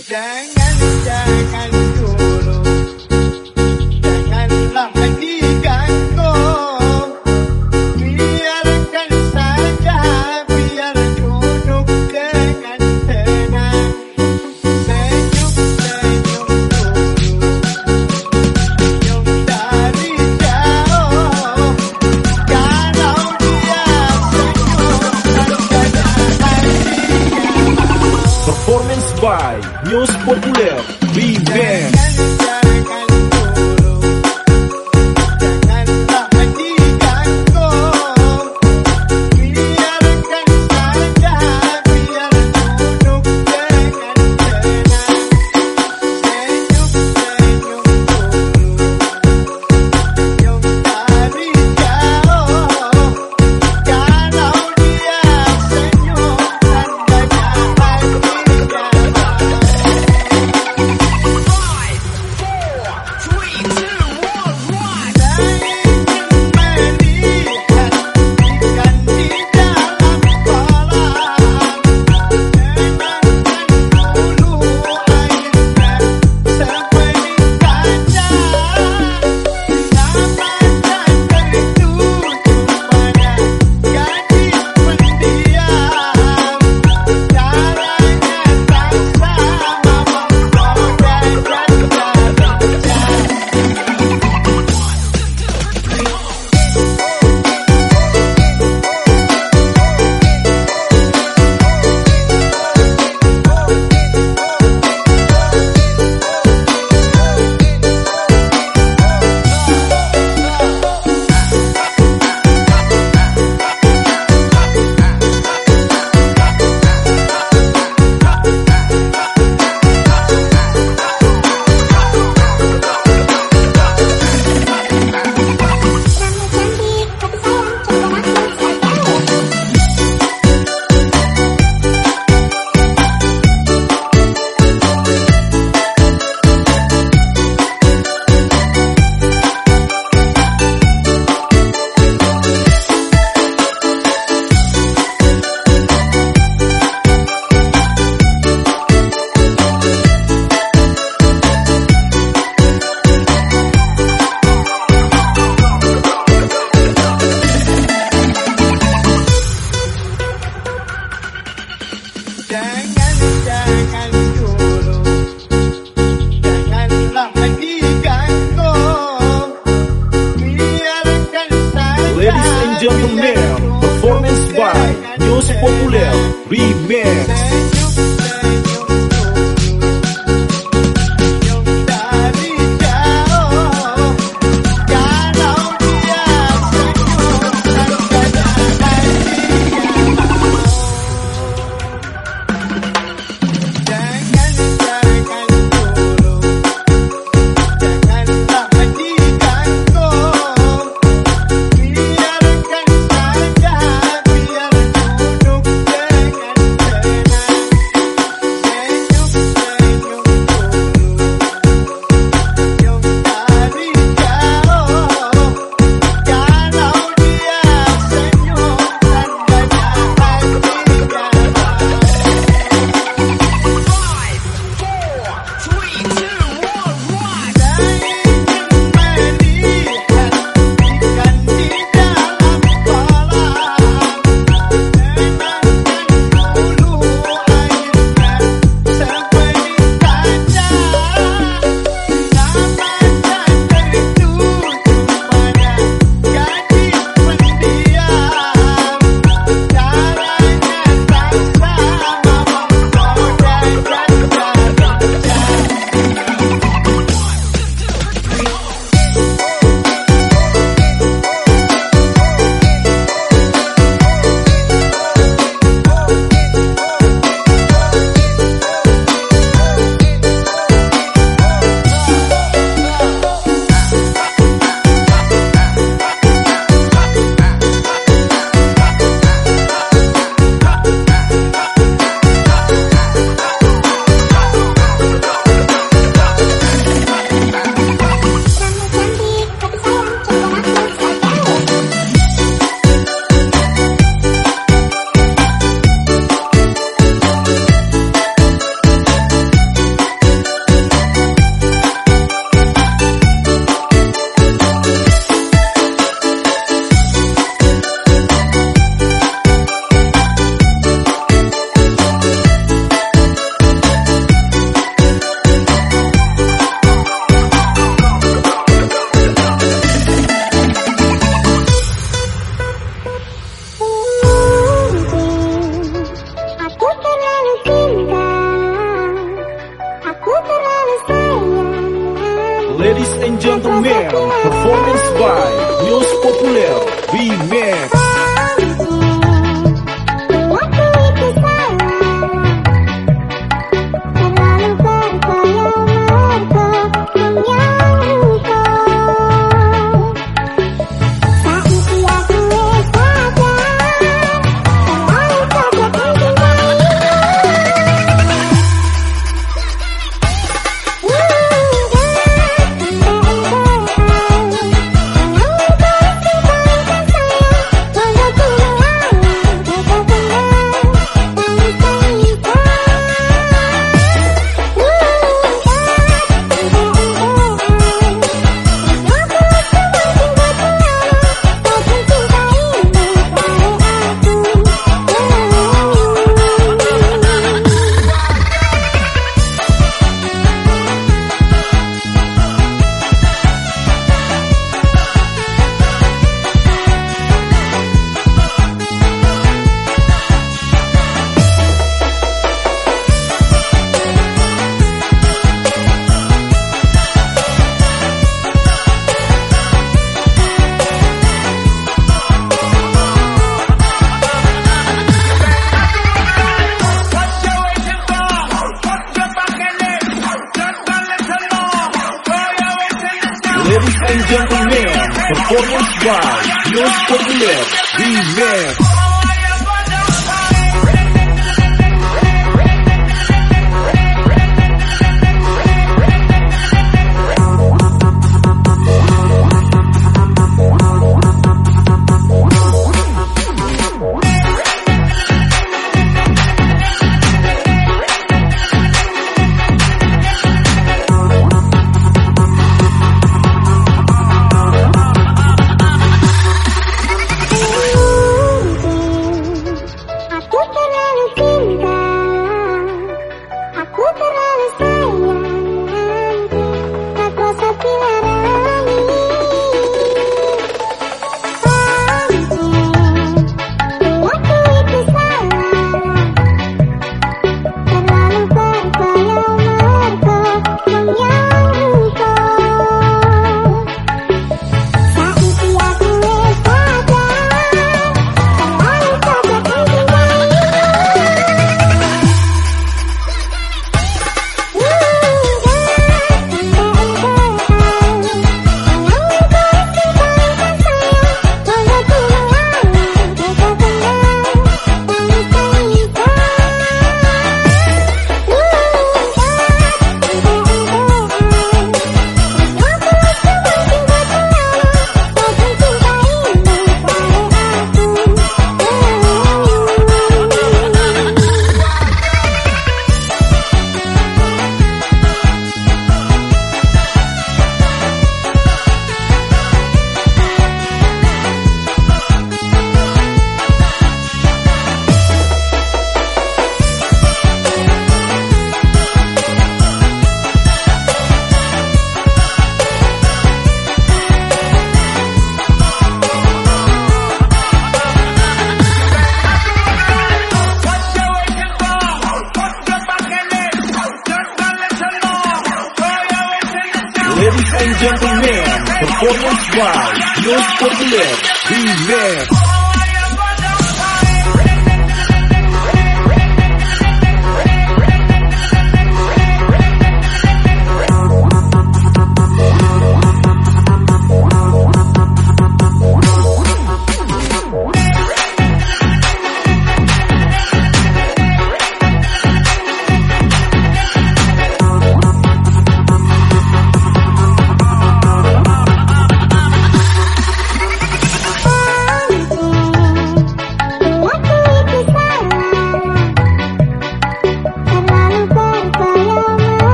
Jangan, jangan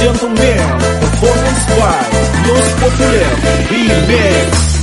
gentlemen, performance by Los Popular Remix.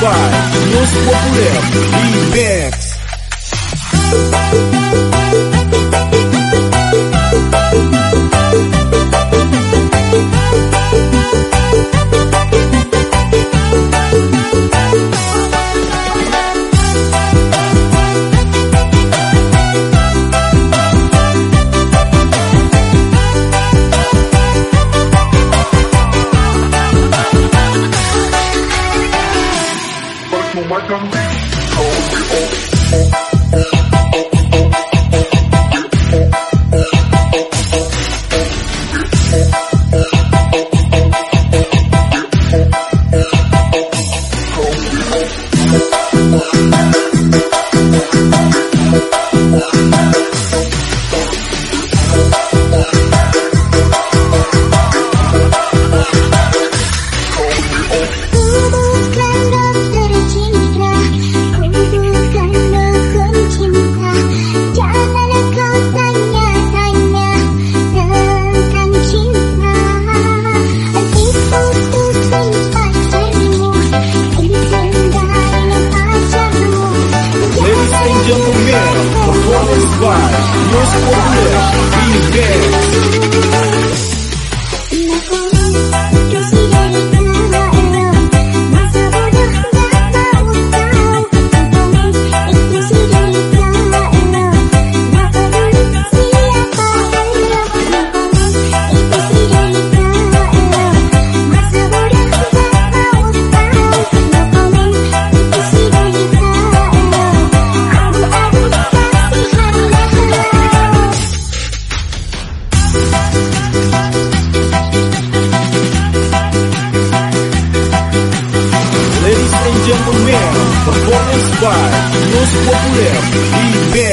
By News Populer Remix. By News Populer Remix. Bukan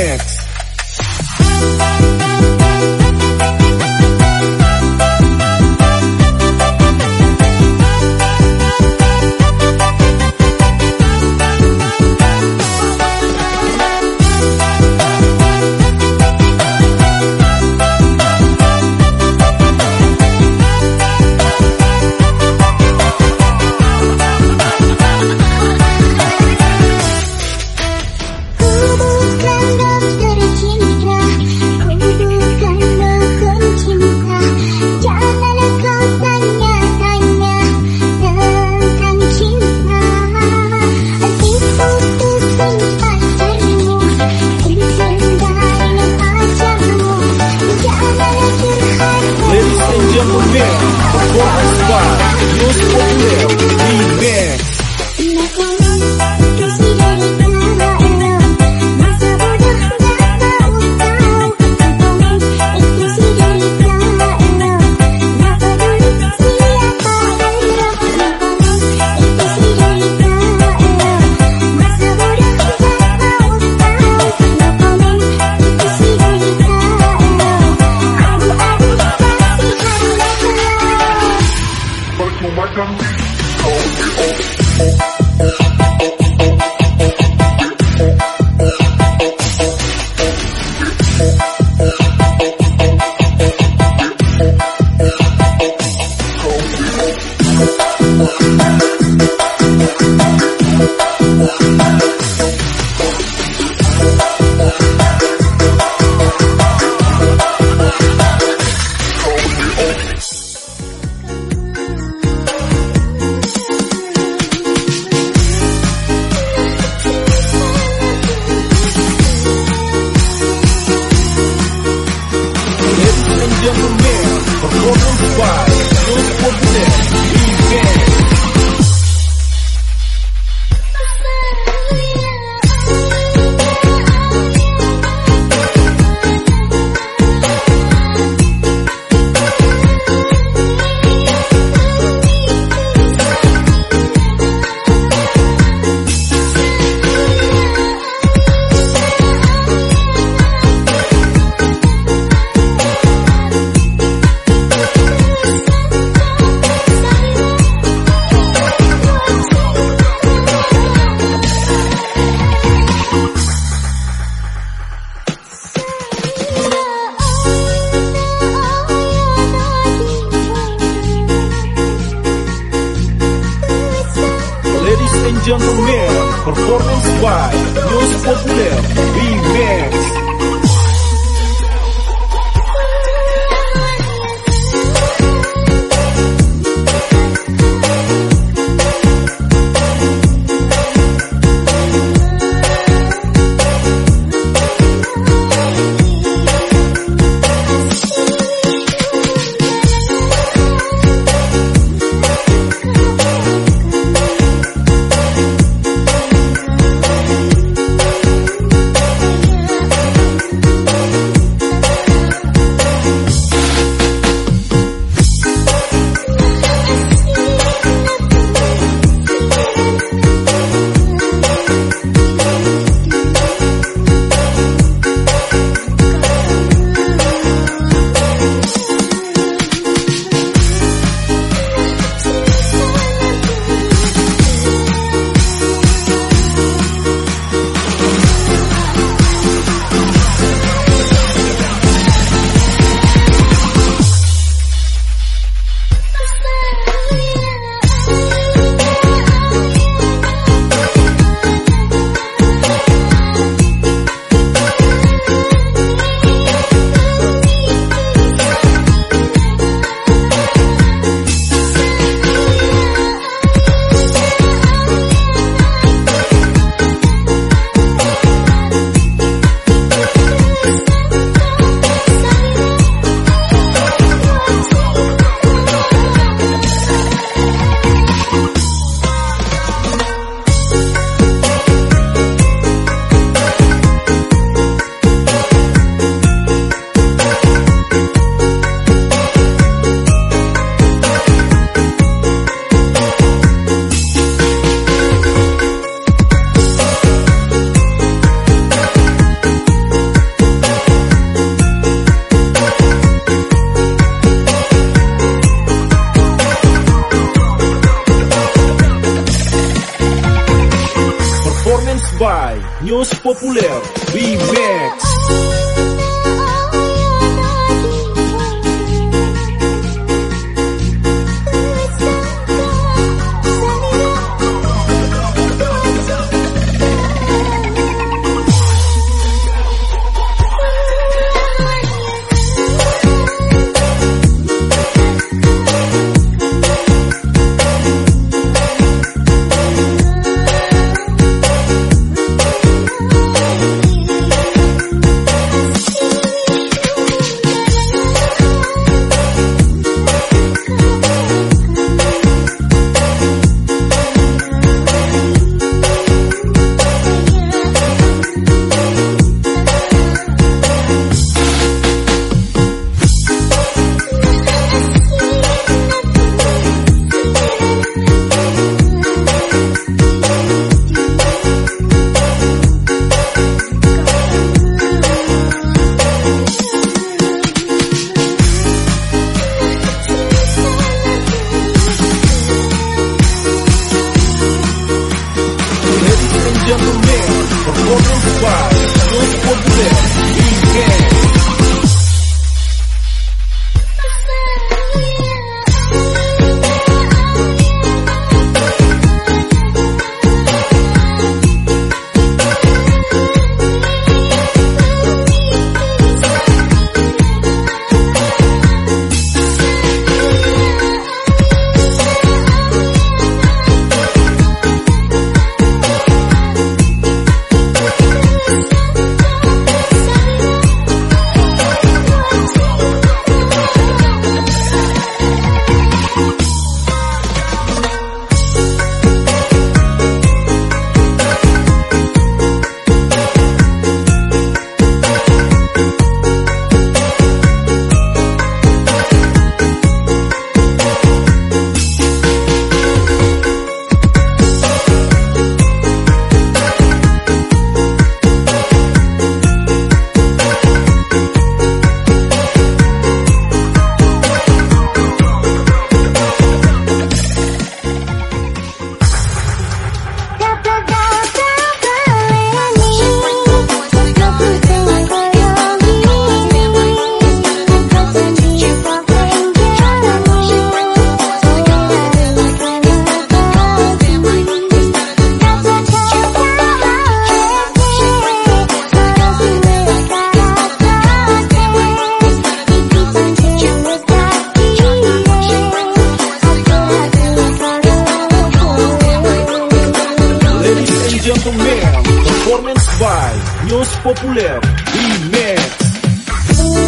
News Populer Remix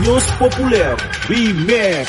News Populer Remix